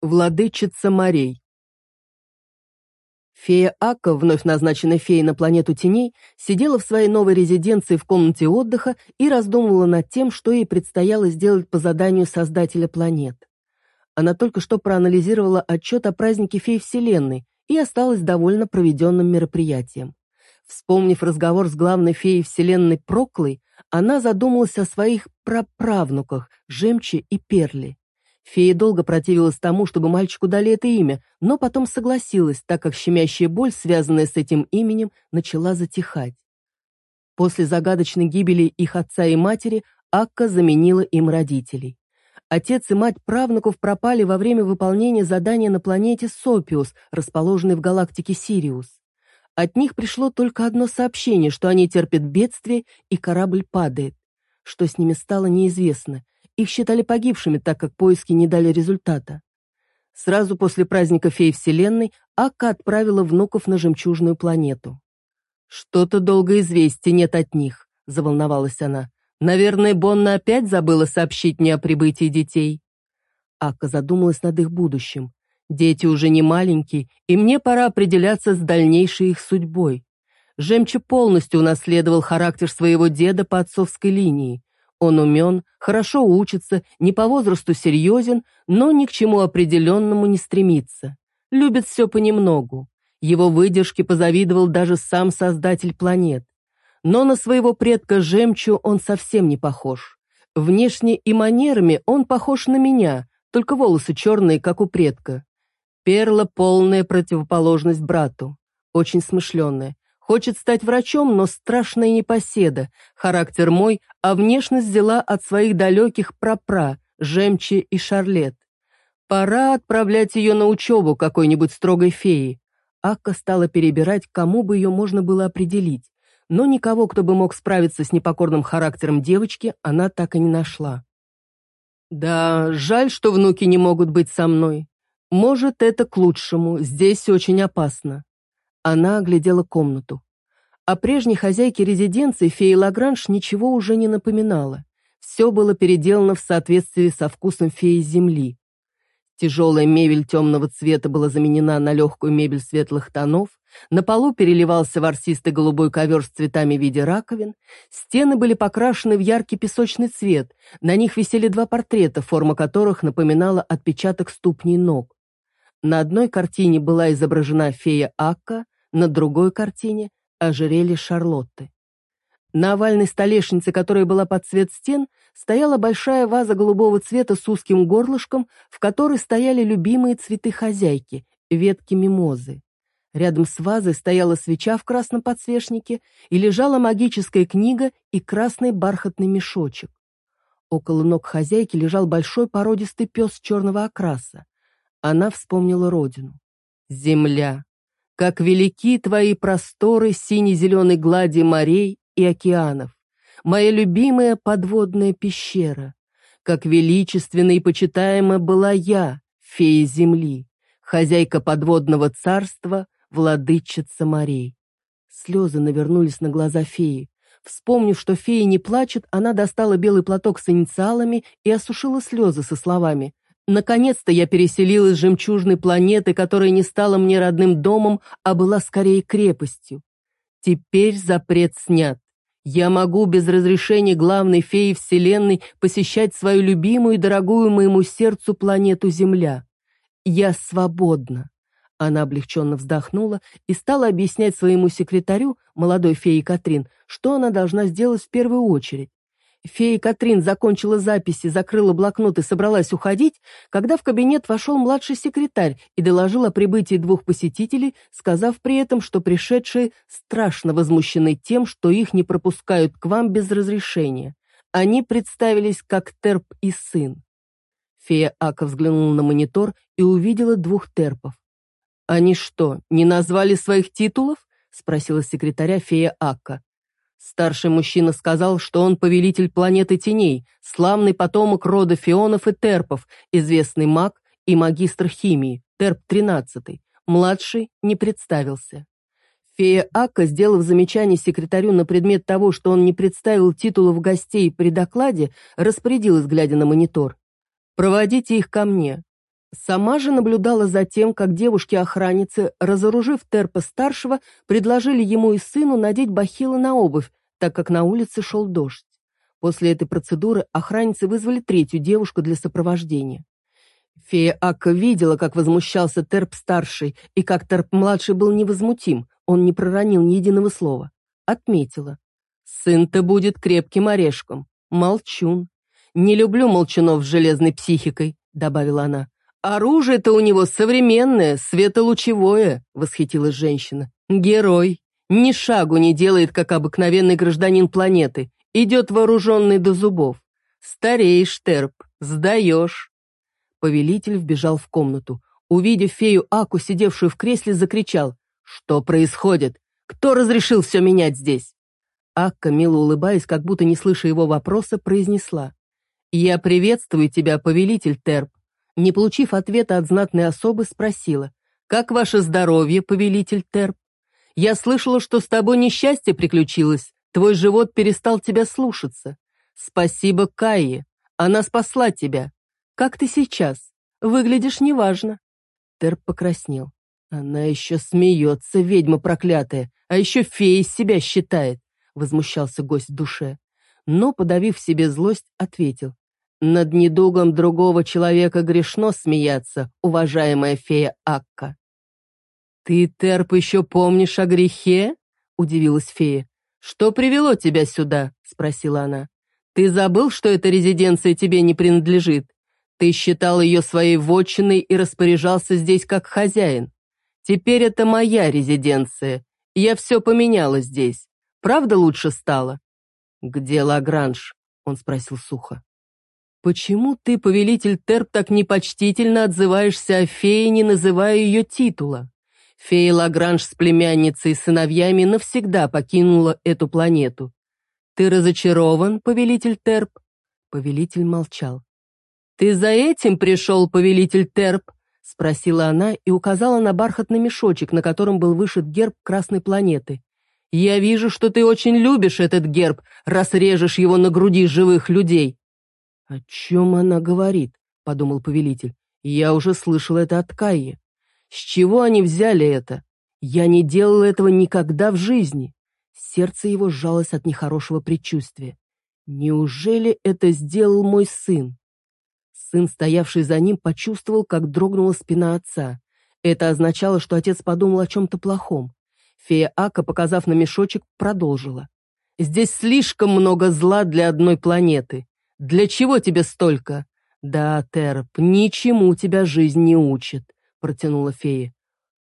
Владычица морей. Фея Ака, вновь назначенная феей на планету теней, сидела в своей новой резиденции в комнате отдыха и раздумывала над тем, что ей предстояло сделать по заданию создателя планет. Она только что проанализировала отчет о празднике фей Вселенной и осталась довольно проведенным мероприятием. Вспомнив разговор с главной феей Вселенной Проклой, она задумалась о своих праправнуках Жемче и Перли. Фея долго противилась тому, чтобы мальчику дали это имя, но потом согласилась, так как щемящая боль, связанная с этим именем, начала затихать. После загадочной гибели их отца и матери Акка заменила им родителей. Отец и мать правнуков пропали во время выполнения задания на планете Сопиус, расположенной в галактике Сириус. От них пришло только одно сообщение, что они терпят бедствие и корабль падает. Что с ними стало, неизвестно, их считали погибшими, так как поиски не дали результата. Сразу после праздника фей Вселенной Ака отправила внуков на жемчужную планету. «Что-то долго известий нет от них», — заволновалась она. «Наверное, Бонна опять забыла сообщить мне о прибытии детей». Ака задумалась над их будущим. «Дети уже не маленькие, и мне пора определяться с дальнейшей их судьбой. Жемча полностью унаследовал характер своего деда по отцовской линии. Он умен, хорошо учится, не по возрасту серьезен, но ни к чему определенному не стремится. Любит все понемногу. Его выдержке позавидовал даже сам создатель планет. Но на своего предка Жемчу он совсем не похож. Внешне и манерами он похож на меня, только волосы черные, как у предка. Перла — полная противоположность брату. Очень смышленная, Хочет стать врачом, но страшная непоседа. Характер мой, а внешность взяла от своих далеких прапра, Жемчи и Шарлет. Пора отправлять ее на учебу какой-нибудь строгой феи. Акка стала перебирать, кому бы ее можно было определить. Но никого, кто бы мог справиться с непокорным характером девочки, она так и не нашла. Да, жаль, что внуки не могут быть со мной. Может, это к лучшему, здесь очень опасно. Она оглядела комнату. О прежней хозяйке резиденции феи Лагранж ничего уже не напоминала. Все было переделано в соответствии со вкусом феи Земли. Тяжелая мебель темного цвета была заменена на легкую мебель светлых тонов, на полу переливался ворсистый голубой ковер с цветами в виде раковин, стены были покрашены в яркий песочный цвет, на них висели два портрета, форма которых напоминала отпечаток ступней ног. На одной картине была изображена фея Акка, на другой картине ожерелье Шарлотты. На овальной столешнице, которая была под цвет стен, стояла большая ваза голубого цвета с узким горлышком, в которой стояли любимые цветы хозяйки — ветки мимозы. Рядом с вазой стояла свеча в красном подсвечнике и лежала магическая книга и красный бархатный мешочек. Около ног хозяйки лежал большой породистый пес черного окраса. Она вспомнила родину. Земля. Как велики твои просторы сине-зеленой глади морей и океанов, моя любимая подводная пещера. Как величественна и почитаема была я, фея земли, хозяйка подводного царства, владычица морей. Слезы навернулись на глаза феи. Вспомнив, что фея не плачет, она достала белый платок с инициалами и осушила слезы со словами Наконец-то я переселилась с жемчужной планеты, которая не стала мне родным домом, а была скорее крепостью. Теперь запрет снят. Я могу без разрешения главной феи Вселенной посещать свою любимую и дорогую моему сердцу планету Земля. Я свободна. Она облегченно вздохнула и стала объяснять своему секретарю, молодой фее Катрин, что она должна сделать в первую очередь. Фея Катрин закончила записи, закрыла блокнот и собралась уходить, когда в кабинет вошел младший секретарь и доложил о прибытии двух посетителей, сказав при этом, что пришедшие страшно возмущены тем, что их не пропускают к вам без разрешения. Они представились как Терп и сын. Фея Ака взглянула на монитор и увидела двух Терпов. «Они что, не назвали своих титулов?» — спросила секретаря фея Ака. Старший мужчина сказал, что он повелитель планеты теней, славный потомок рода фионов и терпов, известный маг и магистр химии, терп-13. Младший не представился. Фея Ака, сделав замечание секретарю на предмет того, что он не представил титулов гостей при докладе, распорядилась, глядя на монитор. «Проводите их ко мне. Сама же наблюдала за тем, как девушки-охранницы, разоружив Терпа-старшего, предложили ему и сыну надеть бахилы на обувь, так как на улице шел дождь. После этой процедуры охранницы вызвали третью девушку для сопровождения. Фея Акка видела, как возмущался Терп-старший, и как Терп-младший был невозмутим, он не проронил ни единого слова. Отметила. «Сын-то будет крепким орешком. Молчун. Не люблю молчунов с железной психикой», — добавила она. «Оружие-то у него современное, светолучевое», — восхитилась женщина. «Герой. Ни шагу не делает, как обыкновенный гражданин планеты. Идет вооруженный до зубов. Стареешь, Терп, сдаешь». Повелитель вбежал в комнату. Увидев фею Аку, сидевшую в кресле, закричал. «Что происходит? Кто разрешил все менять здесь?» Акка, мило улыбаясь, как будто не слыша его вопроса, произнесла. «Я приветствую тебя, повелитель Терп». Не получив ответа от знатной особы, спросила. «Как ваше здоровье, повелитель Терп? Я слышала, что с тобой несчастье приключилось. Твой живот перестал тебя слушаться. Спасибо Кайе. Она спасла тебя. Как ты сейчас? Выглядишь неважно». Терп покраснел. Она еще смеется, ведьма проклятая, а еще фея из себя считает, возмущался гость в душе. Но, подавив себе злость, ответил. Над недугом другого человека грешно смеяться, уважаемая фея Акка. «Ты, Терп, еще помнишь о грехе?» — удивилась фея. «Что привело тебя сюда?» — спросила она. «Ты забыл, что эта резиденция тебе не принадлежит? Ты считал ее своей вотчиной и распоряжался здесь как хозяин. Теперь это моя резиденция. Я все поменяла здесь. Правда лучше стало?» «Где Лагранж?» — он спросил сухо. «Почему ты, повелитель Терп, так непочтительно отзываешься о фее, не называя ее титула? Фея Лагранж с племянницей и сыновьями навсегда покинула эту планету. Ты разочарован, повелитель Терп?» Повелитель молчал. «Ты за этим пришел, повелитель Терп?» — спросила она и указала на бархатный мешочек, на котором был вышит герб Красной планеты. «Я вижу, что ты очень любишь этот герб, раз режешь его на груди живых людей». «О чем она говорит?» — подумал повелитель. «Я уже слышал это от Кайи. С чего они взяли это? Я не делал этого никогда в жизни». Сердце его сжалось от нехорошего предчувствия. «Неужели это сделал мой сын?» Сын, стоявший за ним, почувствовал, как дрогнула спина отца. Это означало, что отец подумал о чем-то плохом. Фея Ака, показав на мешочек, продолжила. «Здесь слишком много зла для одной планеты. Для чего тебе столько?» «Да, Терп, ничему тебя жизнь не учит», — протянула фея.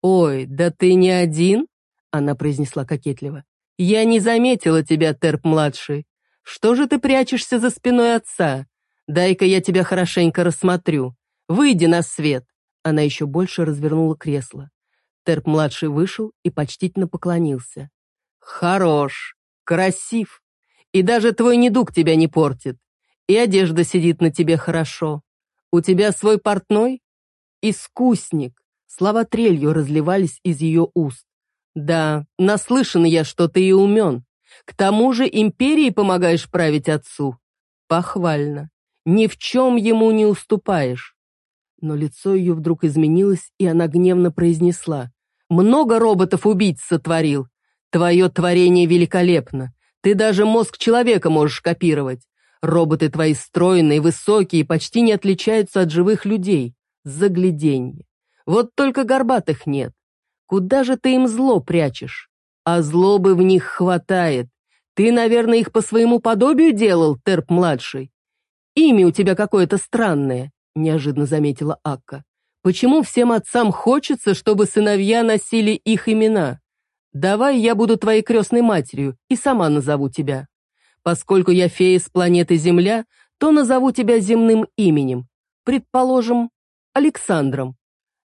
«Ой, да ты не один?» — она произнесла кокетливо. «Я не заметила тебя, Терп-младший. Что же ты прячешься за спиной отца? Дай-ка я тебя хорошенько рассмотрю. Выйди на свет!» Она еще больше развернула кресло. Терп-младший вышел и почтительно поклонился. «Хорош, красив, и даже твой недуг тебя не портит, и одежда сидит на тебе хорошо. У тебя свой портной? Искусник!» Слова трелью разливались из ее уст. «Да, наслышан я, что ты и умен. К тому же империи помогаешь править отцу. Похвально. Ни в чем ему не уступаешь. Но лицо ее вдруг изменилось, и она гневно произнесла. «Много роботов-убийц сотворил. Твое творение великолепно. Ты даже мозг человека можешь копировать. Роботы твои стройные, высокие, почти не отличаются от живых людей. Загляденье. Вот только горбатых нет. Куда же ты им зло прячешь? А злобы в них хватает. Ты, наверное, их по своему подобию делал, Терп-младший. «Имя у тебя какое-то странное», — неожиданно заметила Акка. «Почему всем отцам хочется, чтобы сыновья носили их имена? Давай я буду твоей крестной матерью и сама назову тебя. Поскольку я фея с планеты Земля, то назову тебя земным именем. Предположим, Александром.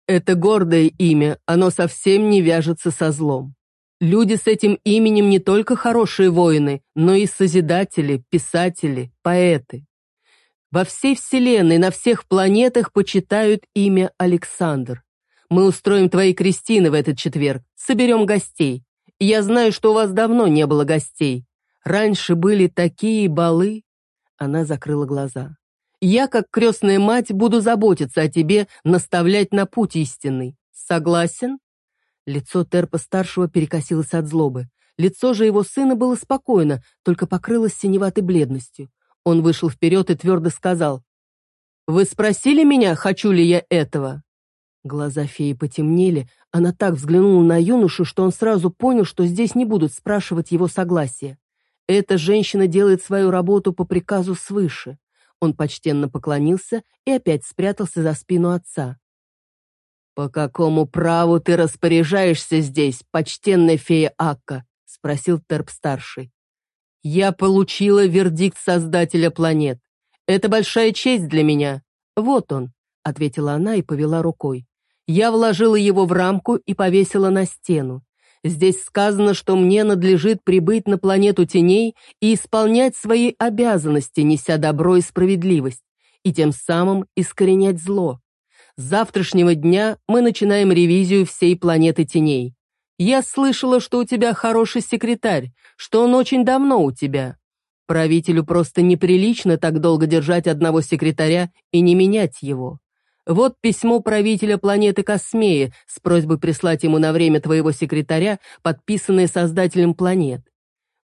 Это гордое имя, оно совсем не вяжется со злом. Люди с этим именем не только хорошие воины, но и созидатели, писатели, поэты. Во всей Вселенной, на всех планетах почитают имя Александр. Мы устроим твои крестины в этот четверг, соберем гостей. Я знаю, что у вас давно не было гостей. Раньше были такие балы. Она закрыла глаза. Я, как крестная мать, буду заботиться о тебе, наставлять на путь истинный. Согласен?» Лицо Терпа-старшего перекосилось от злобы. Лицо же его сына было спокойно, только покрылось синеватой бледностью. Он вышел вперед и твердо сказал, «Вы спросили меня, хочу ли я этого?» Глаза феи потемнели, она так взглянула на юношу, что он сразу понял, что здесь не будут спрашивать его согласия. Эта женщина делает свою работу по приказу свыше. Он почтенно поклонился и опять спрятался за спину отца. «По какому праву ты распоряжаешься здесь, почтенная фея Акка?» — спросил Терп-старший. «Я получила вердикт Создателя планет. Это большая честь для меня. Вот он», — ответила она и повела рукой. «Я вложила его в рамку и повесила на стену. Здесь сказано, что мне надлежит прибыть на планету теней и исполнять свои обязанности, неся добро и справедливость, и тем самым искоренять зло. С завтрашнего дня мы начинаем ревизию всей планеты теней. Я слышала, что у тебя хороший секретарь, что он очень давно у тебя. Правителю просто неприлично так долго держать одного секретаря и не менять его. Вот письмо правителя планеты Космея с просьбой прислать ему на время твоего секретаря, подписанное создателем планет.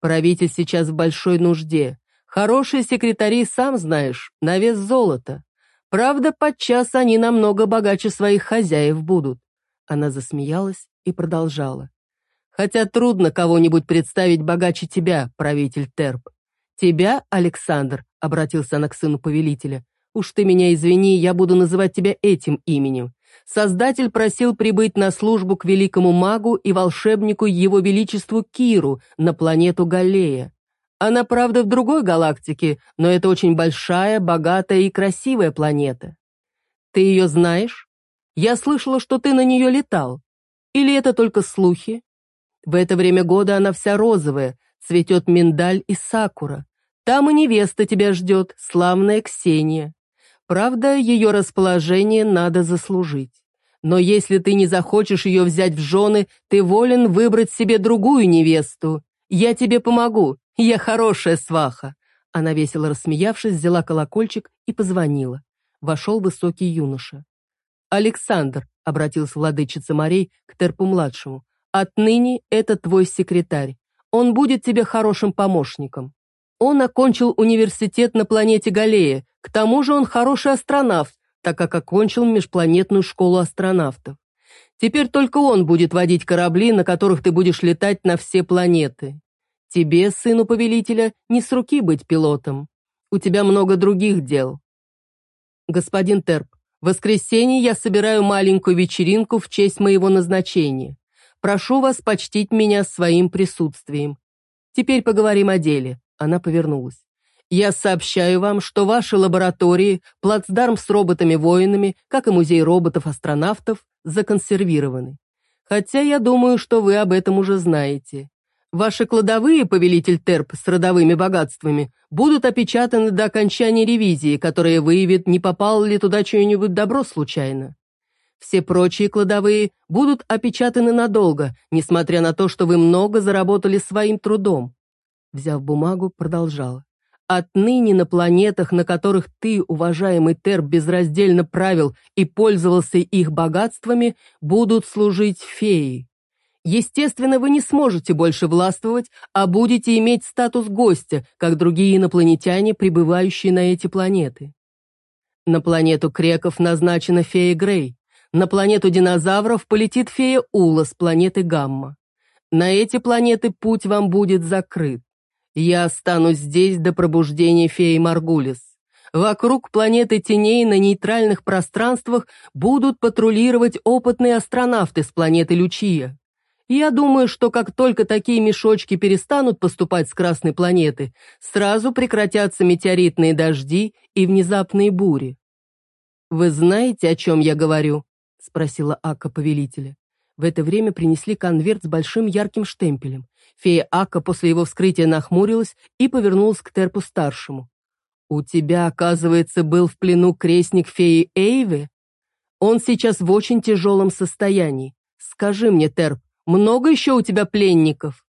Правитель сейчас в большой нужде. Хорошие секретари, сам знаешь, на вес золота. Правда, подчас они намного богаче своих хозяев будут. Она засмеялась и продолжала. Хотя трудно кого-нибудь представить богаче тебя, правитель Терп. Тебя, Александр, обратился она к сыну повелителя, Уж ты меня извини, я буду называть тебя этим именем. Создатель просил прибыть на службу к великому магу и волшебнику Его Величеству Киру на планету Галлея. Она, правда, в другой галактике, но это очень большая, богатая и красивая планета. Ты ее знаешь? Я слышала, что ты на нее летал. Или это только слухи? В это время года она вся розовая, цветет миндаль и сакура. Там и невеста тебя ждет, славная Ксения. Правда, ее расположение надо заслужить. Но если ты не захочешь ее взять в жены, ты волен выбрать себе другую невесту. Я тебе помогу, я хорошая сваха». Она, весело рассмеявшись, взяла колокольчик и позвонила. Вошел высокий юноша. «Александр», — обратился владычица Марей к Терпу-младшему, «отныне это твой секретарь. Он будет тебе хорошим помощником. Он окончил университет на планете Галея, к тому же он хороший астронавт, так как окончил межпланетную школу астронавтов. Теперь только он будет водить корабли, на которых ты будешь летать на все планеты. Тебе, сыну повелителя, не с руки быть пилотом. У тебя много других дел. Господин Терп, в воскресенье я собираю маленькую вечеринку в честь моего назначения. Прошу вас почтить меня своим присутствием. Теперь поговорим о деле. Она повернулась. Я сообщаю вам, что ваши лаборатории, плацдарм с роботами-воинами, как и музей роботов-астронавтов, законсервированы. Хотя я думаю, что вы об этом уже знаете. Ваши кладовые, повелитель Терп, с родовыми богатствами, будут опечатаны до окончания ревизии, которая выявит, не попало ли туда что-нибудь добро случайно. Все прочие кладовые будут опечатаны надолго, несмотря на то, что вы много заработали своим трудом. Взяв бумагу, продолжала. Отныне на планетах, на которых ты, уважаемый Тер, безраздельно правил и пользовался их богатствами, будут служить феи. Естественно, вы не сможете больше властвовать, а будете иметь статус гостя, как другие инопланетяне, прибывающие на эти планеты. На планету Креков назначена фея Грей. На планету динозавров полетит фея Ула с планеты Гамма. На эти планеты путь вам будет закрыт. Я останусь здесь до пробуждения феи Маргулис. Вокруг планеты теней на нейтральных пространствах будут патрулировать опытные астронавты с планеты Лючия. Я думаю, что как только такие мешочки перестанут поступать с Красной планеты, сразу прекратятся метеоритные дожди и внезапные бури. «Вы знаете, о чем я говорю?» — спросила Ака повелителя. В это время принесли конверт с большим ярким штемпелем. Фея Ака после его вскрытия нахмурилась и повернулась к Терпу-старшему. «У тебя, оказывается, был в плену крестник феи Эйве? Он сейчас в очень тяжелом состоянии. Скажи мне, Терп, много еще у тебя пленников?»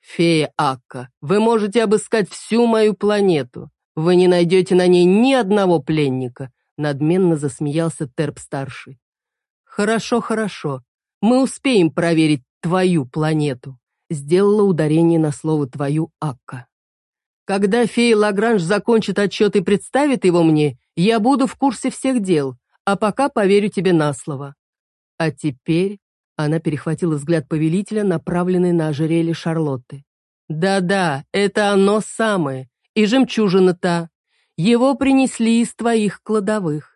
«Фея Акка, вы можете обыскать всю мою планету. Вы не найдете на ней ни одного пленника, надменно засмеялся Терп-старший. Хорошо, хорошо. Мы успеем проверить твою планету, сделала ударение на слово твою Акка. Когда фея Лагранж закончит отчет и представит его мне, я буду в курсе всех дел, а пока поверю тебе на слово. А теперь она перехватила взгляд повелителя, направленный на ожерелье Шарлотты. «Да-да, это оно самое, и жемчужина та. Его принесли из твоих кладовых.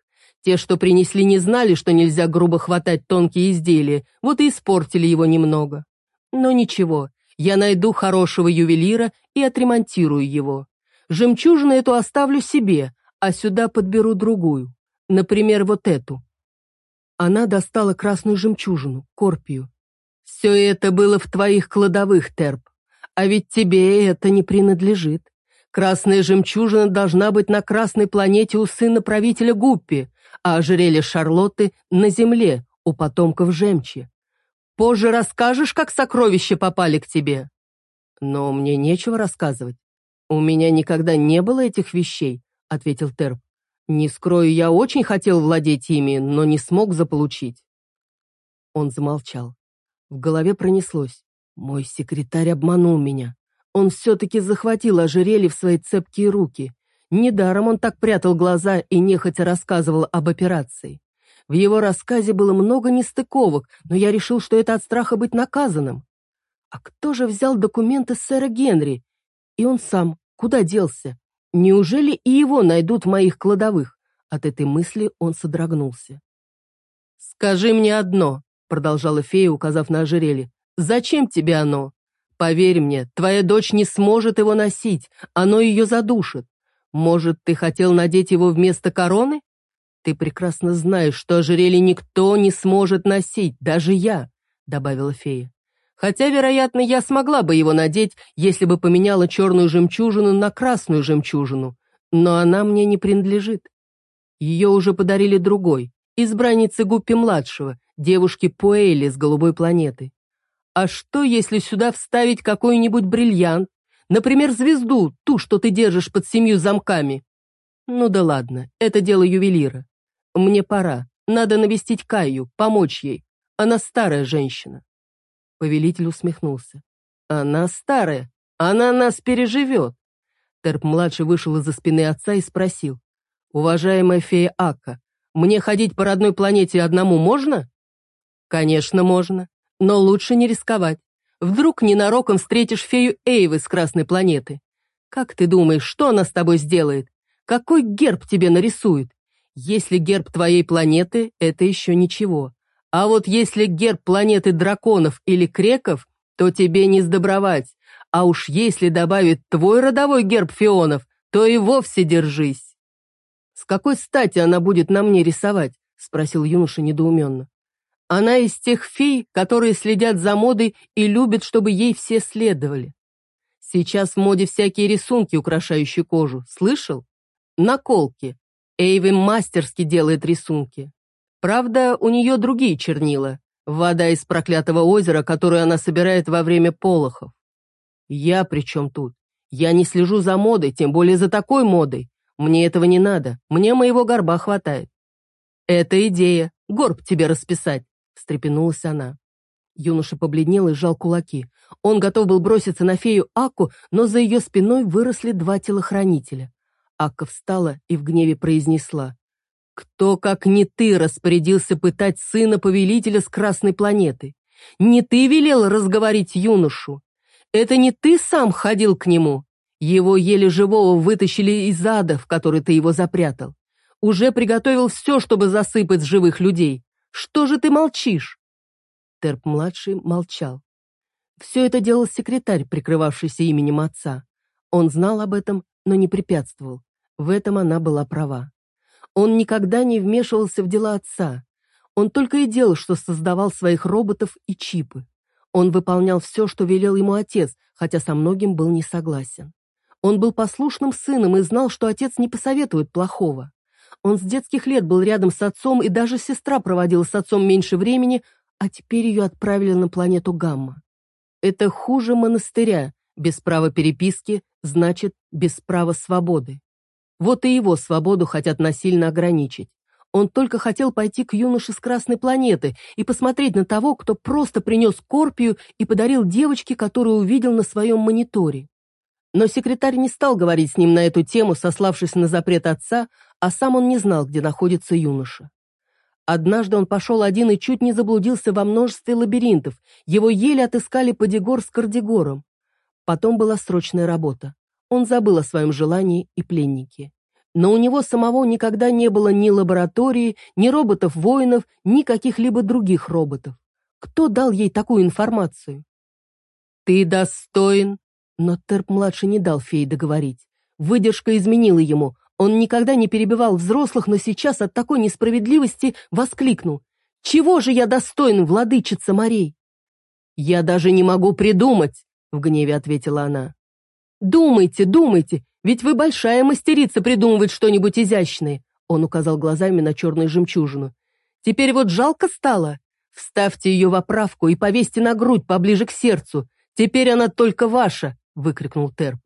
Те, что принесли, не знали, что нельзя грубо хватать тонкие изделия, вот и испортили его немного. Но ничего, я найду хорошего ювелира и отремонтирую его. Жемчужину эту оставлю себе, а сюда подберу другую. Например, вот эту. Она достала красную жемчужину, корпию. «Все это было в твоих кладовых, Терп. А ведь тебе это не принадлежит. Красная жемчужина должна быть на красной планете у сына правителя Гуппи, а ожерелье Шарлотты на земле, у потомков Жемчи. Позже расскажешь, как сокровища попали к тебе?» «Но мне нечего рассказывать. У меня никогда не было этих вещей», — ответил Терп. Не скрою, я очень хотел владеть ими, но не смог заполучить. Он замолчал. В голове пронеслось. Мой секретарь обманул меня. Он все-таки захватил ожерелье в свои цепкие руки. Недаром он так прятал глаза и нехотя рассказывал об операции. В его рассказе было много нестыковок, но я решил, что это от страха быть наказанным. А кто же взял документы сэра Генри? И он сам куда делся? Неужели и его найдут в моих кладовых? От этой мысли он содрогнулся. «Скажи мне одно», — продолжала фея, указав на ожерелье. «Зачем тебе оно? Поверь мне, твоя дочь не сможет его носить, оно ее задушит. Может, ты хотел надеть его вместо короны? Ты прекрасно знаешь, что ожерелье никто не сможет носить, даже я», — добавила фея. Хотя, вероятно, я смогла бы его надеть, если бы поменяла черную жемчужину на красную жемчужину, но она мне не принадлежит. Ее уже подарили другой, избраннице Гуппи-младшего, девушке Пуэйли с голубой планеты. А что, если сюда вставить какой-нибудь бриллиант, например, звезду, ту, что ты держишь под семью замками? Ну да ладно, это дело ювелира. Мне пора, надо навестить Каю, помочь ей. Она старая женщина. Повелитель усмехнулся. «Она старая, она нас переживет!» Терп-младший вышел из-за спины отца и спросил. «Уважаемая фея Ака, мне ходить по родной планете одному можно?» «Конечно, можно, но лучше не рисковать. Вдруг ненароком встретишь фею Эйвы с Красной планеты. Как ты думаешь, что она с тобой сделает? Какой герб тебе нарисует? Если герб твоей планеты, это еще ничего. А вот если герб планеты драконов или креков, то тебе не сдобровать. А уж если добавить твой родовой герб фионов, то и вовсе держись. «С какой стати она будет на мне рисовать?» — спросил юноша недоуменно. «Она из тех фей, которые следят за модой и любят, чтобы ей все следовали. Сейчас в моде всякие рисунки, украшающие кожу. Слышал? Наколки. Эйви мастерски делает рисунки. Правда, у нее другие чернила. Вода из проклятого озера, которую она собирает во время полохов. Я при чем тут? Я не слежу за модой, тем более за такой модой. Мне этого не надо, мне моего горба хватает. Это идея, горб тебе расписать, встрепенулась она. Юноша побледнел и сжал кулаки. Он готов был броситься на фею Аку, но за ее спиной выросли два телохранителя. Акка встала и в гневе произнесла. Кто, как не ты, распорядился пытать сына повелителя с Красной планеты? Не ты велел разговорить юношу? Это не ты сам ходил к нему? Его еле живого вытащили из ада, в который ты его запрятал. Уже приготовил все, чтобы засыпать живых людей. Что же ты молчишь?» Терп-младший молчал. Все это делал секретарь, прикрывавшийся именем отца. Он знал об этом, но не препятствовал. В этом она была права. Он никогда не вмешивался в дела отца. Он только и делал, что создавал своих роботов и чипы. Он выполнял все, что велел ему отец, хотя со многим был не согласен. Он был послушным сыном и знал, что отец не посоветует плохого. Он с детских лет был рядом с отцом, и даже сестра проводила с отцом меньше времени, а теперь ее отправили на планету Гамма. Это хуже монастыря, без права переписки, значит, без права свободы. Вот и его свободу хотят насильно ограничить. Он только хотел пойти к юноше с Красной планеты и посмотреть на того, кто просто принес Корпию и подарил девочке, которую увидел на своем мониторе. Но секретарь не стал говорить с ним на эту тему, сославшись на запрет отца, а сам он не знал, где находится юноша. Однажды он пошел один и чуть не заблудился во множестве лабиринтов, его еле отыскали Падигор с Кардигором. Потом была срочная работа. Он забыл о своем желании и пленнике но у него самого никогда не было ни лаборатории, ни роботов-воинов, ни каких-либо других роботов. Кто дал ей такую информацию? «Ты достоин!» Но Терп-младший не дал фее договорить. Выдержка изменила ему. Он никогда не перебивал взрослых, но сейчас от такой несправедливости воскликнул. «Чего же я достоин, владычица морей?» «Я даже не могу придумать!» — в гневе ответила она. «Думайте, думайте, ведь вы большая мастерица придумывать что-нибудь изящное», он указал глазами на черную жемчужину. «Теперь вот жалко стало. Вставьте ее в оправку и повесьте на грудь поближе к сердцу. Теперь она только ваша!» — выкрикнул Терп.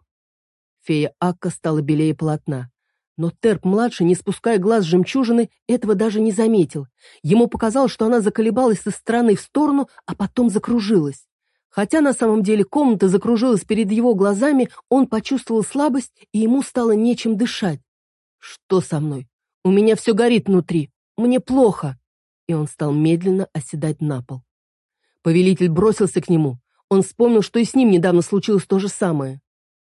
Фея Акка стала белее полотна. Но Терп-младший, не спуская глаз жемчужины, этого даже не заметил. Ему показалось, что она заколебалась со стороны в сторону, а потом закружилась. Хотя на самом деле комната закружилась перед его глазами, он почувствовал слабость, и ему стало нечем дышать. «Что со мной? У меня все горит внутри. Мне плохо!» И он стал медленно оседать на пол. Повелитель бросился к нему. Он вспомнил, что и с ним недавно случилось то же самое.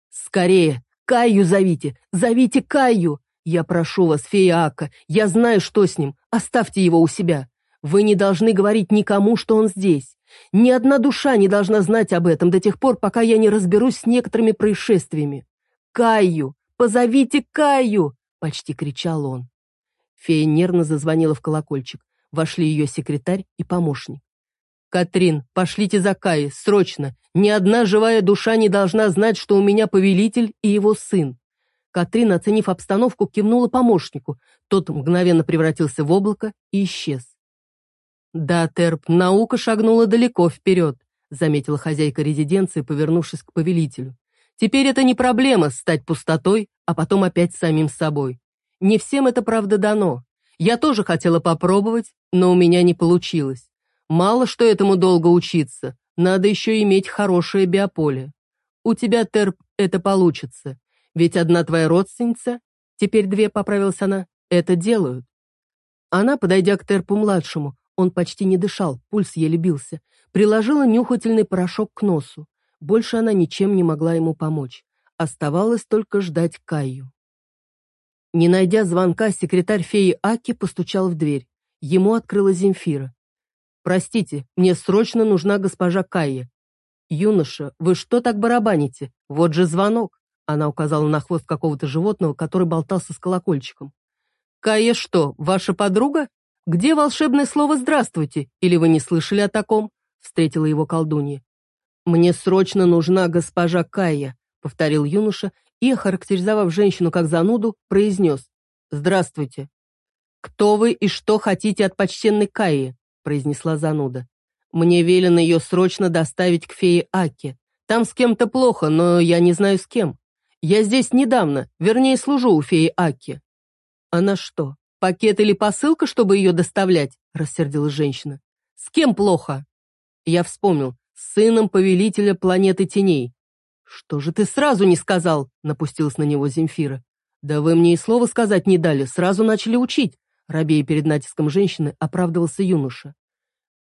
«Скорее! Каю зовите! Зовите Каю! Я прошу вас, фея Ака, я знаю, что с ним. Оставьте его у себя. Вы не должны говорить никому, что он здесь. Ни одна душа не должна знать об этом до тех пор, пока я не разберусь с некоторыми происшествиями. «Каю! Позовите Каю!» — почти кричал он. Фея нервно зазвонила в колокольчик. Вошли ее секретарь и помощник. «Катрин, пошлите за Каей, срочно! Ни одна живая душа не должна знать, что у меня повелитель и его сын!» Катрин, оценив обстановку, кивнула помощнику. Тот мгновенно превратился в облако и исчез. «Да, Терп, наука шагнула далеко вперед», заметила хозяйка резиденции, повернувшись к повелителю. «Теперь это не проблема стать пустотой, а потом опять самим собой. Не всем это правда дано. Я тоже хотела попробовать, но у меня не получилось. Мало что этому долго учиться, надо еще иметь хорошее биополе. У тебя, Терп, это получится, ведь одна твоя родственница, теперь две, поправилась она, это делают». Она, подойдя к Терпу-младшему, он почти не дышал, пульс еле бился. Приложила нюхательный порошок к носу. Больше она ничем не могла ему помочь. Оставалось только ждать Каю. Не найдя звонка, секретарь феи Аки постучал в дверь. Ему открыла Земфира. «Простите, мне срочно нужна госпожа Кайя». «Юноша, вы что так барабаните? Вот же звонок!» Она указала на хвост какого-то животного, который болтался с колокольчиком. «Кайя что, ваша подруга?» «Где волшебное слово «здравствуйте»? Или вы не слышали о таком?» — встретила его колдунья. «Мне срочно нужна госпожа Кая», — повторил юноша и, охарактеризовав женщину как зануду, произнес «Здравствуйте». «Кто вы и что хотите от почтенной Каи?» — произнесла зануда. «Мне велено ее срочно доставить к фее Аке. Там с кем-то плохо, но я не знаю с кем. Я здесь недавно, вернее, служу у феи Аки». «Она что, «Пакет или посылка, чтобы ее доставлять?» – рассердилась женщина. «С кем плохо?» Я вспомнил. С сыном повелителя планеты теней. «Что же ты сразу не сказал?» – напустилась на него Земфира. «Да вы мне и слова сказать не дали, сразу начали учить», – рабея перед натиском женщины, оправдывался юноша.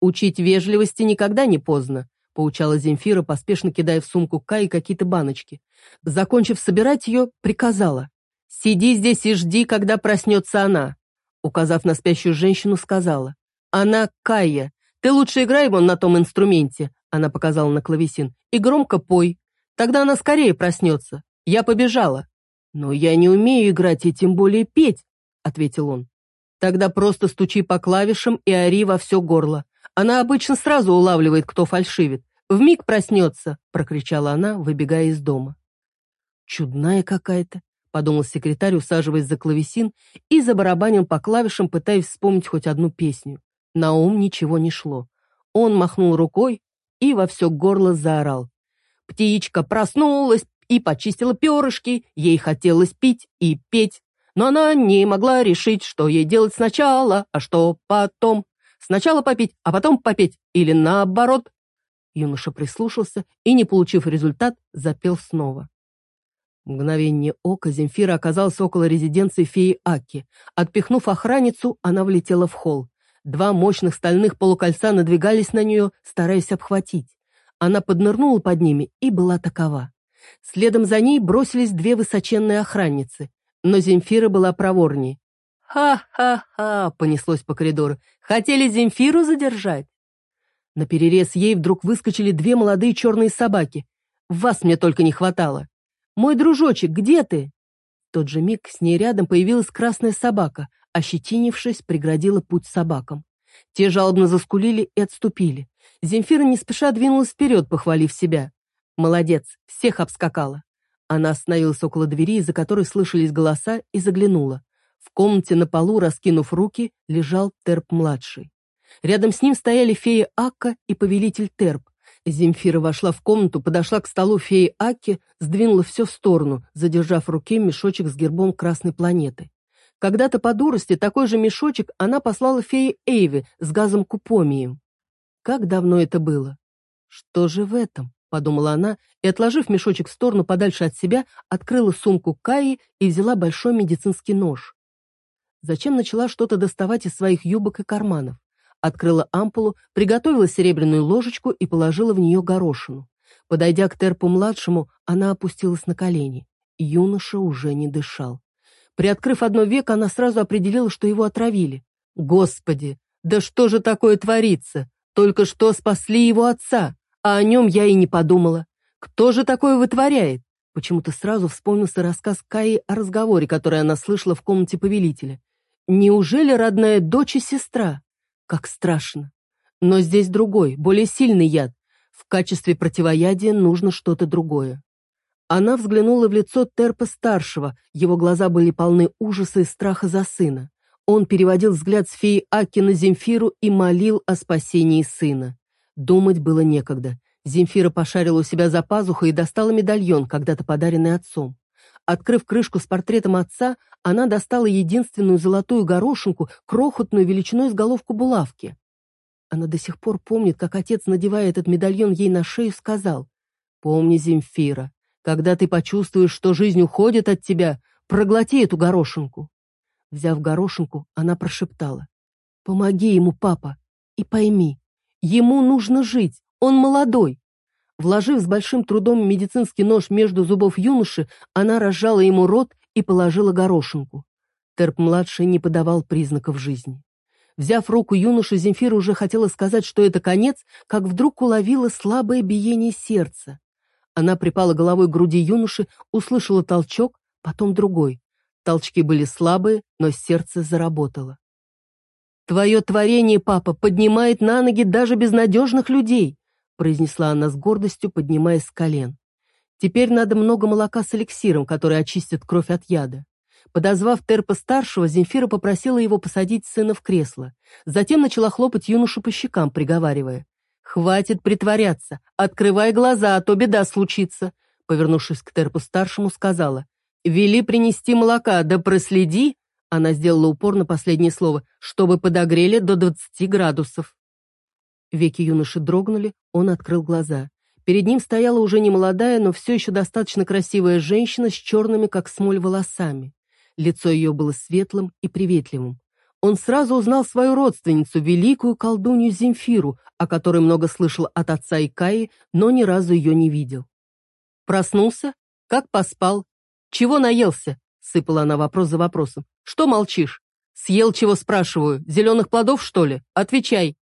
«Учить вежливости никогда не поздно», – поучала Земфира, поспешно кидая в сумку Каи какие-то баночки. Закончив собирать ее, приказала. «Сиди здесь и жди, когда проснется она. Указав на спящую женщину, сказала. «Она Кая. Ты лучше играй вон на том инструменте», она показала на клавесин, «и громко пой. Тогда она скорее проснется. Я побежала». «Но я не умею играть и тем более петь», ответил он. «Тогда просто стучи по клавишам и ори во все горло. Она обычно сразу улавливает, кто фальшивит. Вмиг проснется», прокричала она, выбегая из дома. «Чудная какая-то подумал секретарь, усаживаясь за клавесин и забарабанил по клавишам, пытаясь вспомнить хоть одну песню. На ум ничего не шло. Он махнул рукой и во все горло заорал. «Птичка проснулась, и почистила перышки, ей хотелось пить и петь. Но она не могла решить, что ей делать сначала, а что потом. Сначала попить, а потом попеть, или наоборот. Юноша прислушался и, не получив результат, запел снова. В мгновение ока Земфира оказалась около резиденции феи Аки. Отпихнув охранницу, она влетела в холл. Два мощных стальных полукольца надвигались на нее, стараясь обхватить. Она поднырнула под ними и была такова. Следом за ней бросились две высоченные охранницы, но Земфира была проворней. «Ха-ха-ха!» — понеслось по коридору. «Хотели Земфиру задержать?» На перерез ей вдруг выскочили две молодые черные собаки. «Вас мне только не хватало!» «Мой дружочек, где ты?» В тот же миг с ней рядом появилась красная собака, ощетинившись, преградила путь собакам. Те жалобно заскулили и отступили. Земфира не спеша двинулась вперед, похвалив себя. Молодец, всех обскакала. Она остановилась около двери, за которой слышались голоса, и заглянула. В комнате на полу, раскинув руки, лежал Терп-младший. Рядом с ним стояли фея Акка и повелитель Терп. Земфира вошла в комнату, подошла к столу феи Акки, сдвинула все в сторону, задержав в руке мешочек с гербом Красной планеты. Когда-то по дурости такой же мешочек она послала фее Эйве с газом купомием. Как давно это было? Что же в этом? Подумала она и, отложив мешочек в сторону подальше от себя, открыла сумку Каи и взяла большой медицинский нож. Зачем начала что-то доставать из своих юбок и карманов? Открыла ампулу, приготовила серебряную ложечку и положила в нее горошину. Подойдя к Терпу-младшему, она опустилась на колени. Юноша уже не дышал. Приоткрыв одно веко, она сразу определила, что его отравили. Господи, да что же такое творится? Только что спасли его отца. А о нем я и не подумала. Кто же такое вытворяет? Почему-то сразу вспомнился рассказ Каи о разговоре, который она слышала в комнате повелителя. Неужели родная дочь и сестра? Как страшно. Но здесь другой, более сильный яд. В качестве противоядия нужно что-то другое. Она взглянула в лицо Терпа-старшего, его глаза были полны ужаса и страха за сына. Он переводил взгляд с феи Аки на Земфиру и молил о спасении сына. Думать было некогда. Земфира пошарила у себя за пазухой и достала медальон, когда-то подаренный отцом. Открыв крышку с портретом отца, она достала единственную золотую горошинку, крохотную величиной с головку булавки. Она до сих пор помнит, как отец, надевая этот медальон ей на шею, сказал, «Помни, Земфира, когда ты почувствуешь, что жизнь уходит от тебя, проглоти эту горошинку». Взяв горошинку, она прошептала, «Помоги ему, папа, и пойми, Ему нужно жить, он молодой. Вложив с большим трудом медицинский нож между зубов юноши, она разжала ему рот и положила горошинку. Терп-младший не подавал признаков жизни. Взяв руку юноши, Земфира уже хотела сказать, что это конец, как вдруг уловила слабое биение сердца. Она припала головой к груди юноши, услышала толчок, потом другой. Толчки были слабые, но сердце заработало. «Твое творение, папа, поднимает на ноги даже безнадежных людей», произнесла она с гордостью, поднимаясь с колен. «Теперь надо много молока с эликсиром, который очистит кровь от яда». Подозвав Терпа-старшего, Земфира попросила его посадить сына в кресло. Затем начала хлопать юношу по щекам, приговаривая. «Хватит притворяться! Открывай глаза, а то беда случится!» Повернувшись к Терпу-старшему, сказала. «Вели принести молока, да проследи, она сделала упор на последнее слово, чтобы подогрели до 20 градусов. Веки юноши дрогнули, он открыл глаза. Перед ним стояла уже не молодая, но все еще достаточно красивая женщина с черными, как смоль, волосами. Лицо ее было светлым и приветливым. Он сразу узнал свою родственницу, великую колдунью Земфиру, о которой много слышал от отца и Каи, но ни разу ее не видел. Проснулся? Как поспал? Чего наелся? Сыпала она вопрос за вопросом. «Что молчишь? Съел чего, спрашиваю? Зеленых плодов, что ли? Отвечай!»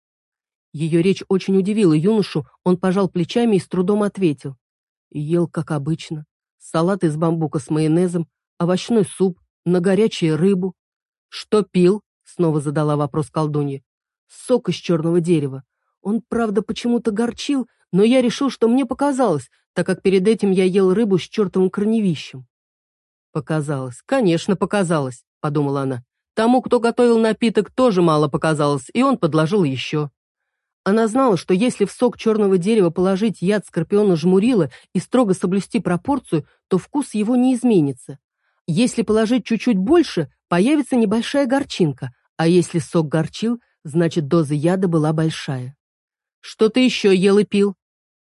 Ее речь очень удивила юношу, он пожал плечами и с трудом ответил. Ел, как обычно. Салат из бамбука с майонезом, овощной суп, на горячую рыбу. «Что пил?» — снова задала вопрос колдунья. «Сок из черного дерева. Он, правда, почему-то горчил, но я решил, что мне показалось, так как перед этим я ел рыбу с чертовым корневищем». «Показалось, конечно, показалось», — подумала она. «Тому, кто готовил напиток, тоже мало показалось, и он подложил еще». Она знала, что если в сок черного дерева положить яд скорпиона жмурила и строго соблюсти пропорцию, то вкус его не изменится. Если положить чуть-чуть больше, появится небольшая горчинка, а если сок горчил, значит доза яда была большая. «Что ты еще ел и пил?»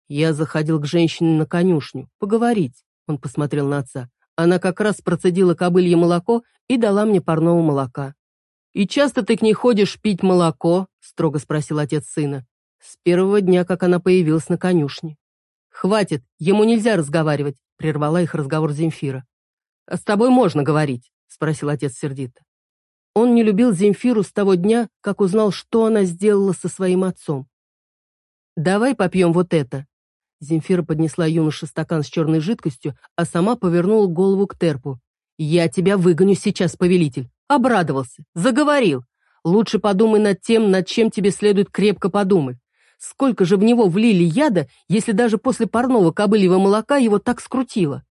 Я заходил к женщине на конюшню, поговорить. Он посмотрел на отца. Она как раз процедила кобылье молоко и дала мне парного молока. «И часто ты к ней ходишь пить молоко?» — строго спросил отец сына. С первого дня, как она появилась на конюшне. «Хватит, ему нельзя разговаривать», — прервала их разговор Земфира. «А с тобой можно говорить», — спросил отец сердито. Он не любил Земфиру с того дня, как узнал, что она сделала со своим отцом. «Давай попьем вот это». Земфира поднесла юноше стакан с черной жидкостью, а сама повернула голову к Терпу. «Я тебя выгоню сейчас, повелитель. Обрадовался, заговорил. Лучше подумай над тем, над чем тебе следует крепко подумать. Сколько же в него влили яда, если даже после парного кобыльего молока его так скрутило?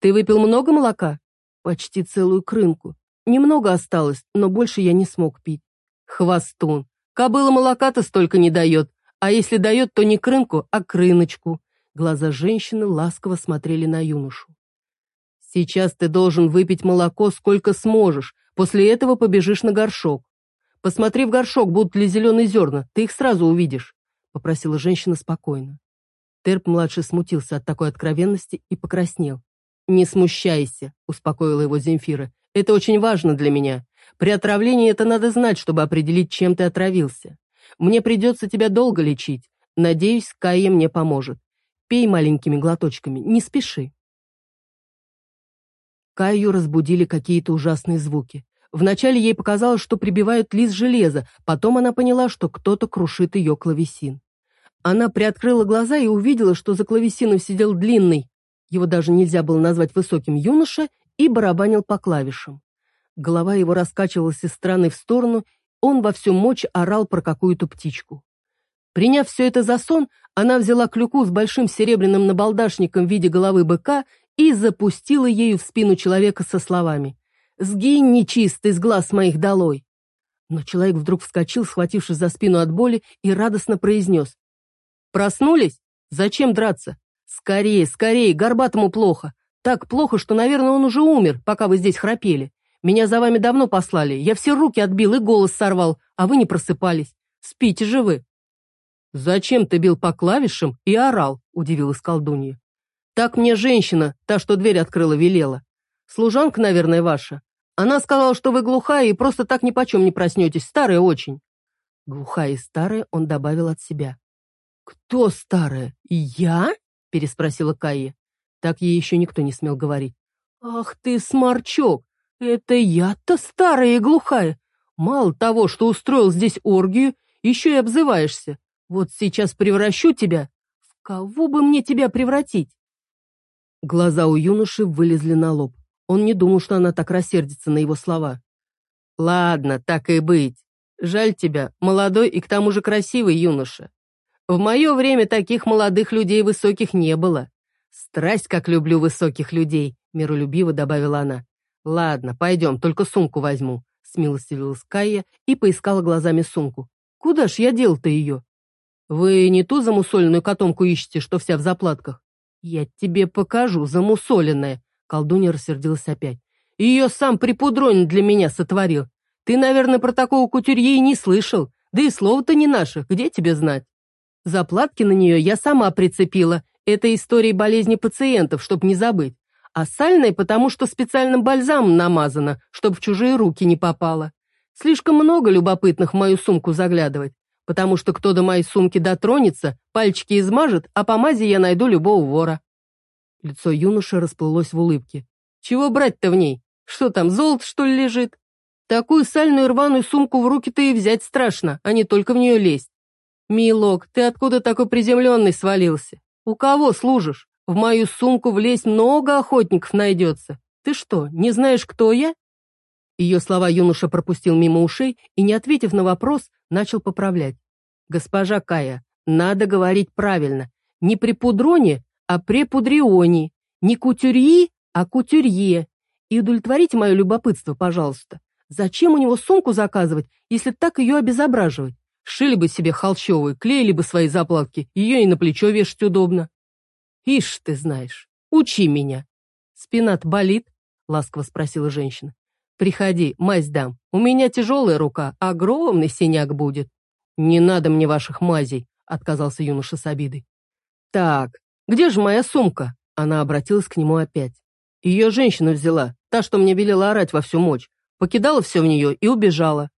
Ты выпил много молока? Почти целую крынку. Немного осталось, но больше я не смог пить. Хвостун. Кобыла молока-то столько не дает, а если дает, то не крынку, а крыночку. Глаза женщины ласково смотрели на юношу. Сейчас ты должен выпить молоко сколько сможешь, После этого побежишь на горшок. Посмотри в горшок, будут ли зеленые зерна, ты их сразу увидишь», — попросила женщина спокойно. Терп-младший смутился от такой откровенности и покраснел. «Не смущайся», — успокоила его Земфира. «Это очень важно для меня. При отравлении это надо знать, чтобы определить, чем ты отравился. Мне придется тебя долго лечить. Надеюсь, Кайя мне поможет. Пей маленькими глоточками, не спеши». Каю разбудили какие-то ужасные звуки. Вначале ей показалось, что прибивают лист железа, потом она поняла, что кто-то крушит ее клавесин. Она приоткрыла глаза и увидела, что за клавесином сидел длинный, его даже нельзя было назвать высоким юноша, и барабанил по клавишам. Голова его раскачивалась из стороны в сторону, он во всю мочь орал про какую-то птичку. Приняв все это за сон, она взяла клюку с большим серебряным набалдашником в виде головы быка и запустила ею в спину человека со словами «Сгинь, нечистый, с глаз моих долой!» Но человек вдруг вскочил, схватившись за спину от боли, и радостно произнес «Проснулись? Зачем драться? Скорее, скорее, горбатому плохо. Так плохо, что, наверное, он уже умер, пока вы здесь храпели. Меня за вами давно послали, я все руки отбил и голос сорвал, а вы не просыпались. Спите же вы!» «Зачем ты бил по клавишам и орал?» – удивилась колдунья. Так мне женщина, та, что дверь открыла, велела. Служанка, наверное, ваша. Она сказала, что вы глухая и просто так ни почем не проснетесь, старая очень. Глухая и старая он добавил от себя. «Кто старая? Я?» – переспросила Кайя. Так ей еще никто не смел говорить. «Ах ты, сморчок! Это я-то старая и глухая! Мало того, что устроил здесь оргию, еще и обзываешься. Вот сейчас превращу тебя. В кого бы мне тебя превратить?» Глаза у юноши вылезли на лоб. Он не думал, что она так рассердится на его слова. «Ладно, так и быть. Жаль тебя, молодой и к тому же красивый юноша. В мое время таких молодых людей высоких не было. Страсть, как люблю высоких людей», — миролюбиво добавила она. «Ладно, пойдем, только сумку возьму», — смилостивилась Кайя и поискала глазами сумку. «Куда ж я дел-то ее?» «Вы не ту замусоленную котомку ищете, что вся в заплатках?» «Я тебе покажу, замусоленная!» Колдунья рассердилась опять. «Ее сам припудронь для меня сотворил. Ты, наверное, про такого кутюрье и не слышал. Да и слова-то не наших, где тебе знать?» Заплатки на нее я сама прицепила. Это история болезни пациентов, чтоб не забыть. А сальная, потому что специальным бальзамом намазана, чтоб в чужие руки не попало. Слишком много любопытных в мою сумку заглядывать потому что кто до моей сумки дотронется, пальчики измажет, а по мази я найду любого вора». Лицо юноши расплылось в улыбке. «Чего брать-то в ней? Что там, золото, что ли, лежит? Такую сальную рваную сумку в руки-то и взять страшно, а не только в нее лезть. Милок, ты откуда такой приземленный свалился? У кого служишь? В мою сумку влезть много охотников найдется. Ты что, не знаешь, кто я?» Ее слова юноша пропустил мимо ушей и, не ответив на вопрос, начал поправлять. «Госпожа Кая, надо говорить правильно. Не при пудроне, а при пудрионе. Не кутюрьи, а кутюрье. И удовлетворите мое любопытство, пожалуйста. Зачем у него сумку заказывать, если так ее обезображивать? Шили бы себе холщовые, клеили бы свои заплатки, ее и на плечо вешать удобно. Ишь ты знаешь, учи меня. спина болит? Ласково спросила женщина. Приходи, мазь дам. У меня тяжелая рука, огромный синяк будет. Не надо мне ваших мазей, отказался юноша с обидой. Так, где же моя сумка? Она обратилась к нему опять. Ее женщина взяла, та, что мне велела орать во всю мочь. Покидала все в нее и убежала.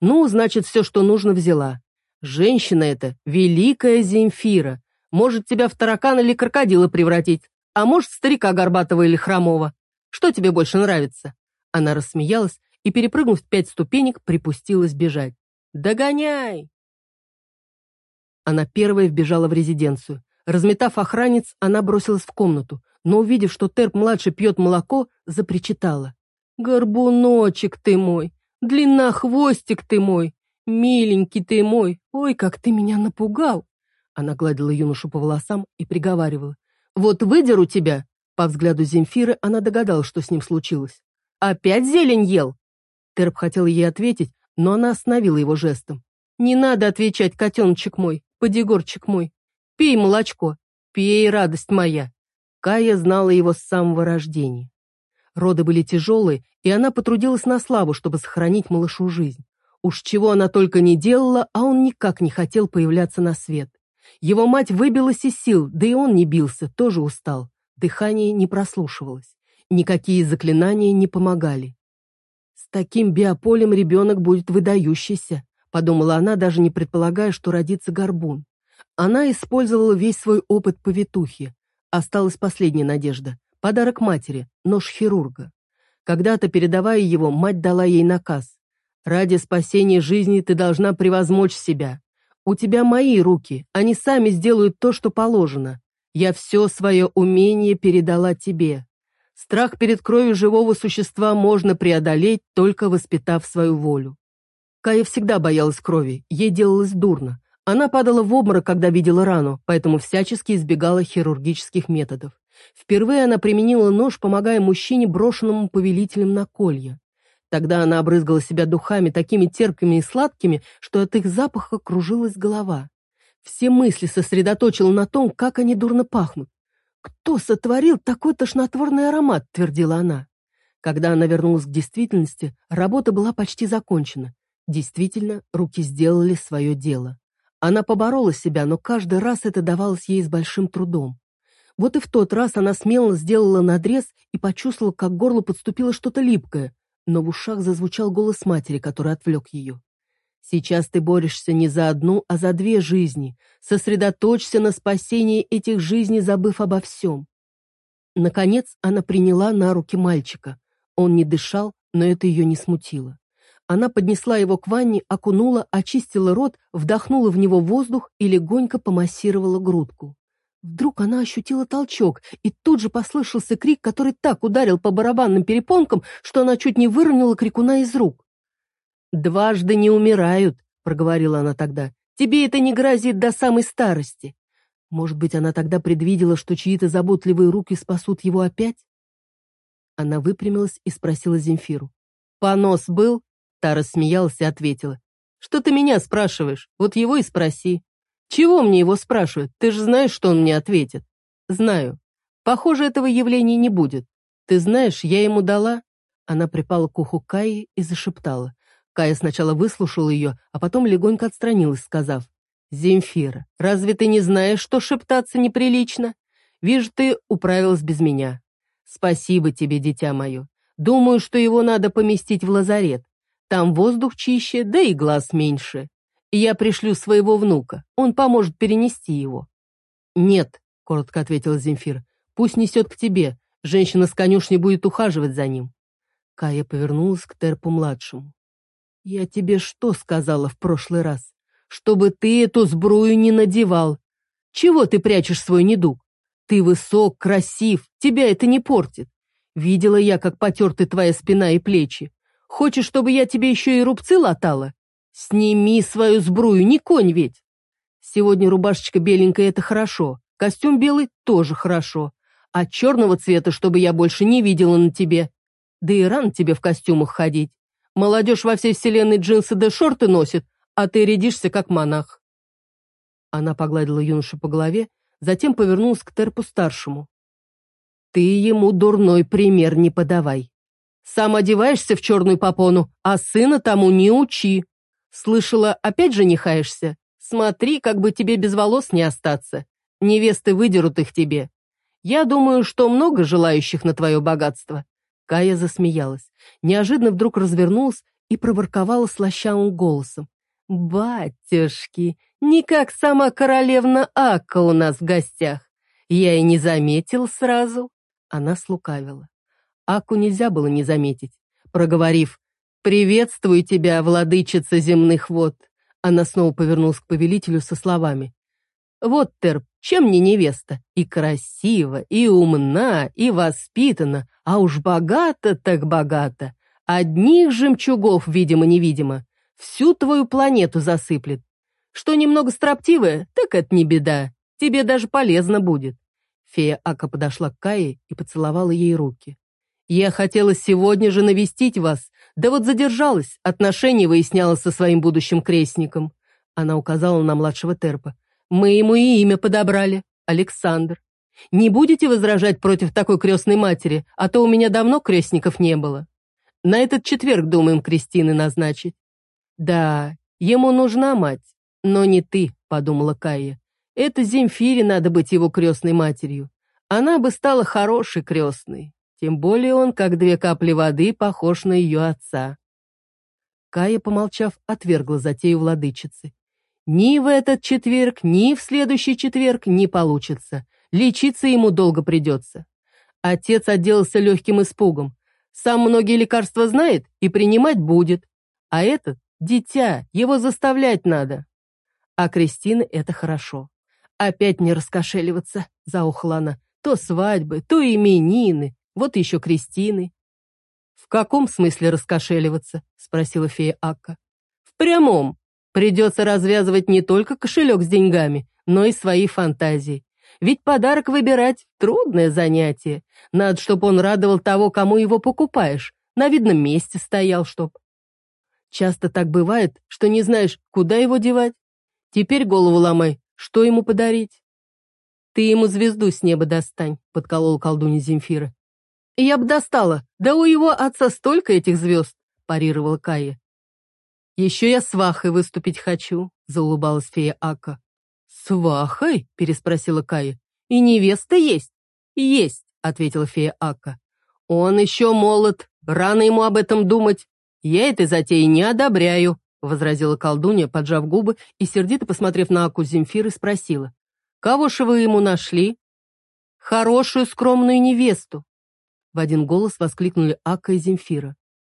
Ну, значит, все, что нужно, взяла. Женщина эта великая Земфира. Может тебя в таракана или крокодила превратить, а может, старика горбатого или хромого. Что тебе больше нравится?» Она рассмеялась и, перепрыгнув пять ступенек, припустилась бежать. «Догоняй!» Она первая вбежала в резиденцию. Разметав охранниц, она бросилась в комнату, но, увидев, что Терп-младший пьет молоко, запричитала. «Горбуночек ты мой! Длиннохвостик ты мой! Миленький ты мой! Ой, как ты меня напугал!» Она гладила юношу по волосам и приговаривала. «Вот выдеру тебя!» По взгляду Земфиры она догадалась, что с ним случилось. «Опять зелень ел?» Терп хотел ей ответить, но она остановила его жестом. «Не надо отвечать, котеночек мой, подигорчик мой. Пей молочко, пей, радость моя». Кая знала его с самого рождения. Роды были тяжелые, и она потрудилась на славу, чтобы сохранить малышу жизнь. Уж чего она только не делала, а он никак не хотел появляться на свет. Его мать выбилась из сил, да и он не бился, тоже устал. Дыхание не прослушивалось. Никакие заклинания не помогали. «С таким биополем ребенок будет выдающийся», подумала она, даже не предполагая, что родится горбун. Она использовала весь свой опыт повитухи. Осталась последняя надежда. Подарок матери, нож хирурга. Когда-то, передавая его, мать дала ей наказ. «Ради спасения жизни ты должна превозмочь себя. У тебя мои руки, они сами сделают то, что положено. Я все свое умение передала тебе. Страх перед кровью живого существа можно преодолеть, только воспитав свою волю». Кая всегда боялась крови, ей делалось дурно. Она падала в обморок, когда видела рану, поэтому всячески избегала хирургических методов. Впервые она применила нож, помогая мужчине, брошенному повелителем на колье. Тогда она обрызгала себя духами такими терпкими и сладкими, что от их запаха кружилась голова. Все мысли сосредоточила на том, как они дурно пахнут. «Кто сотворил такой тошнотворный аромат?» — твердила она. Когда она вернулась к действительности, работа была почти закончена. Действительно, руки сделали свое дело. Она поборола себя, но каждый раз это давалось ей с большим трудом. Вот и в тот раз она смело сделала надрез и почувствовала, как горло подступило что-то липкое но в ушах зазвучал голос матери, который отвлек ее. «Сейчас ты борешься не за одну, а за две жизни. Сосредоточься на спасении этих жизней, забыв обо всем». Наконец она приняла на руки мальчика. Он не дышал, но это ее не смутило. Она поднесла его к ванне, окунула, очистила рот, вдохнула в него воздух и легонько помассировала грудку. Вдруг она ощутила толчок, и тут же послышался крик, который так ударил по барабанным перепонкам, что она чуть не выронила крикуна из рук. «Дважды не умирают», — проговорила она тогда. «Тебе это не грозит до самой старости». Может быть, она тогда предвидела, что чьи-то заботливые руки спасут его опять? Она выпрямилась и спросила Земфиру. «Понос был?» Та рассмеялась и ответила. «Что ты меня спрашиваешь? Вот его и спроси». Чего мне его спрашивают? Ты же знаешь, что он мне ответит. Знаю. Похоже, этого явления не будет. Ты знаешь, я ему дала. Она припала к уху Каи и зашептала. Кая сначала выслушала ее, а потом легонько отстранилась, сказав. «Земфира, разве ты не знаешь, что шептаться неприлично? Вижу, ты управилась без меня. Спасибо тебе, дитя мое. Думаю, что его надо поместить в лазарет. Там воздух чище, да и глаз меньше. Я пришлю своего внука, он поможет перенести его». «Нет», — коротко ответила Земфира, — «пусть несет к тебе, женщина с конюшни будет ухаживать за ним». Кая повернулась к Терпу-младшему. «Я тебе что сказала в прошлый раз? Чтобы ты эту сбрую не надевал. Чего ты прячешь свой недуг? Ты высок, красив, тебя это не портит. Видела я, как потерты твоя спина и плечи. Хочешь, чтобы я тебе еще и рубцы латала? «Сними свою сбрую, не конь ведь!» Сегодня рубашечка беленькая — это хорошо, костюм белый — тоже хорошо, а черного цвета, чтобы я больше не видела на тебе. Да и рано тебе в костюмах ходить. Молодежь во всей вселенной джинсы да шорты носит, а ты рядишься, как монах». Она погладила юношу по голове, затем повернулась к Терпу-старшему. «Ты ему дурной пример не подавай. Сам одеваешься в черную попону, а сына тому не учи. Слышала, опять женихаешься? Смотри, как бы тебе без волос не остаться. Невесты выдерут их тебе. Я думаю, что много желающих на твое богатство». Кая засмеялась. Неожиданно вдруг развернулась и проворковала слащавым голосом. «Батюшки, не как сама королевна Ака у нас в гостях. Я и не заметил сразу». Она слукавила. Аку нельзя было не заметить. Проговорив «Приветствую тебя, владычица земных вод», она снова повернулась к повелителю со словами «Вот, Терп, чем не невеста? И красива, и умна, и воспитана, а уж богата так богата. Одних жемчугов, видимо-невидимо, всю твою планету засыплет. Что немного строптивая, так это не беда, тебе даже полезно будет». Фея Ака подошла к Кае и поцеловала ей руки. «Я хотела сегодня же навестить вас, да вот задержалась, отношения выясняла со своим будущим крестником». Она указала на младшего Терпа. «Мы ему и имя подобрали. Александр. Не будете возражать против такой крестной матери, а то у меня давно крестников не было. На этот четверг думаем Кристины назначить». «Да, ему нужна мать, но не ты», — подумала Кая. «Это Земфире надо быть его крестной матерью. Она бы стала хорошей крестной. Тем более он, как две капли воды, похож на ее отца». Кая, помолчав, отвергла затею владычицы. «Ни в этот четверг, ни в следующий четверг не получится. Лечиться ему долго придется». Отец отделался легким испугом. Сам многие лекарства знает и принимать будет. А этот – дитя, его заставлять надо. А Кристина – это хорошо. Опять не раскошеливаться, заухла она. То свадьбы, то именины, вот еще Кристины. «В каком смысле раскошеливаться?» – спросила фея Акка. «В прямом. Придется развязывать не только кошелек с деньгами, но и свои фантазии. Ведь подарок выбирать – трудное занятие. Надо, чтобы он радовал того, кому его покупаешь. На видном месте стоял, чтоб. Часто так бывает, что не знаешь, куда его девать. Теперь голову ломай, что ему подарить? Ты ему звезду с неба достань, подколол колдунья Земфира. Я бы достала, да у его отца столько этих звезд, парировала Кая. Еще я свахой выступить хочу, заулыбалась фея Ака. «Свахой?» – переспросила Кая. «И невеста есть?» «Есть», – ответила фея Ака. «Он еще молод, рано ему об этом думать. Я этой затеи не одобряю», – возразила колдунья, поджав губы и, сердито посмотрев на Аку Земфиры, спросила. «Кого же вы ему нашли?» «Хорошую скромную невесту», в один голос воскликнули Ака и Земфира.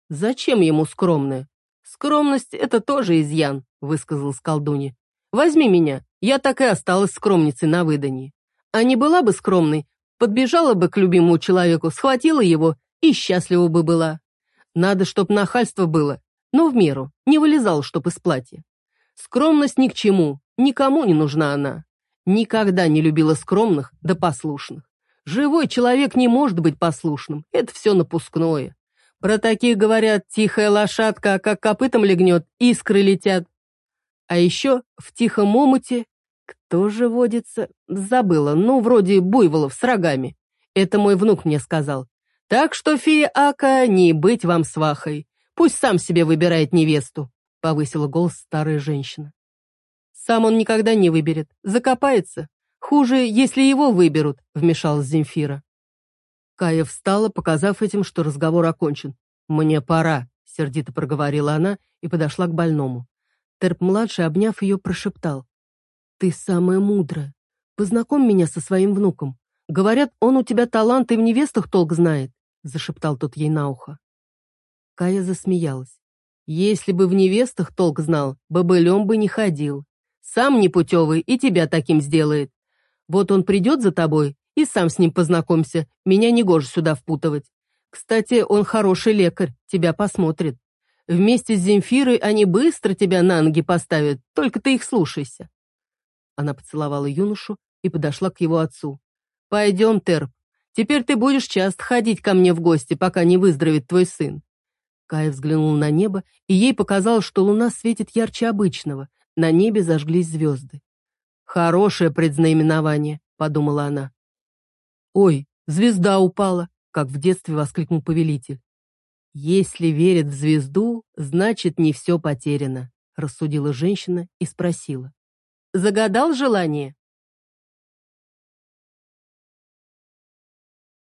«Зачем ему скромная?» «Скромность — это тоже изъян», — высказалась колдунья. «Возьми меня, я так и осталась скромницей на выдании. А не была бы скромной, подбежала бы к любимому человеку, схватила его и счастлива бы была. Надо, чтоб нахальство было, но в меру, не вылезал, чтоб из платья. Скромность ни к чему, никому не нужна она. Никогда не любила скромных да послушных. Живой человек не может быть послушным, это все напускное. Про таких говорят, тихая лошадка, как копытом легнет, искры летят. А еще в тихом омуте кто же водится? Забыла, ну, вроде буйволов с рогами. Это мой внук мне сказал. Так что, фея Ака, не быть вам свахой. Пусть сам себе выбирает невесту, повысила голос старая женщина. Сам он никогда не выберет, закопается, Хуже, если его выберут», — вмешалась Земфира. Кая встала, показав этим, что разговор окончен. «Мне пора», — сердито проговорила она и подошла к больному. Терп-младший, обняв ее, прошептал. «Ты самая мудрая. Познакомь меня со своим внуком. Говорят, он у тебя талант и в невестах толк знает», — зашептал тот ей на ухо. Кая засмеялась. «Если бы в невестах толк знал, бобылем бы не ходил. Сам непутевый и тебя таким сделает. Вот он придет за тобой, и сам с ним познакомься, меня не гоже сюда впутывать. Кстати, он хороший лекарь, тебя посмотрит. Вместе с Земфирой они быстро тебя на ноги поставят, только ты их слушайся». Она поцеловала юношу и подошла к его отцу. «Пойдем, Терп, теперь ты будешь часто ходить ко мне в гости, пока не выздоровеет твой сын. Кая взглянула на небо, и ей показалось, что луна светит ярче обычного. На небе зажглись звезды. «Хорошее предзнаменование», — подумала она. «Ой, звезда упала», — как в детстве воскликнул повелитель. «Если верит в звезду, значит, не все потеряно», — рассудила женщина и спросила. «Загадал желание?»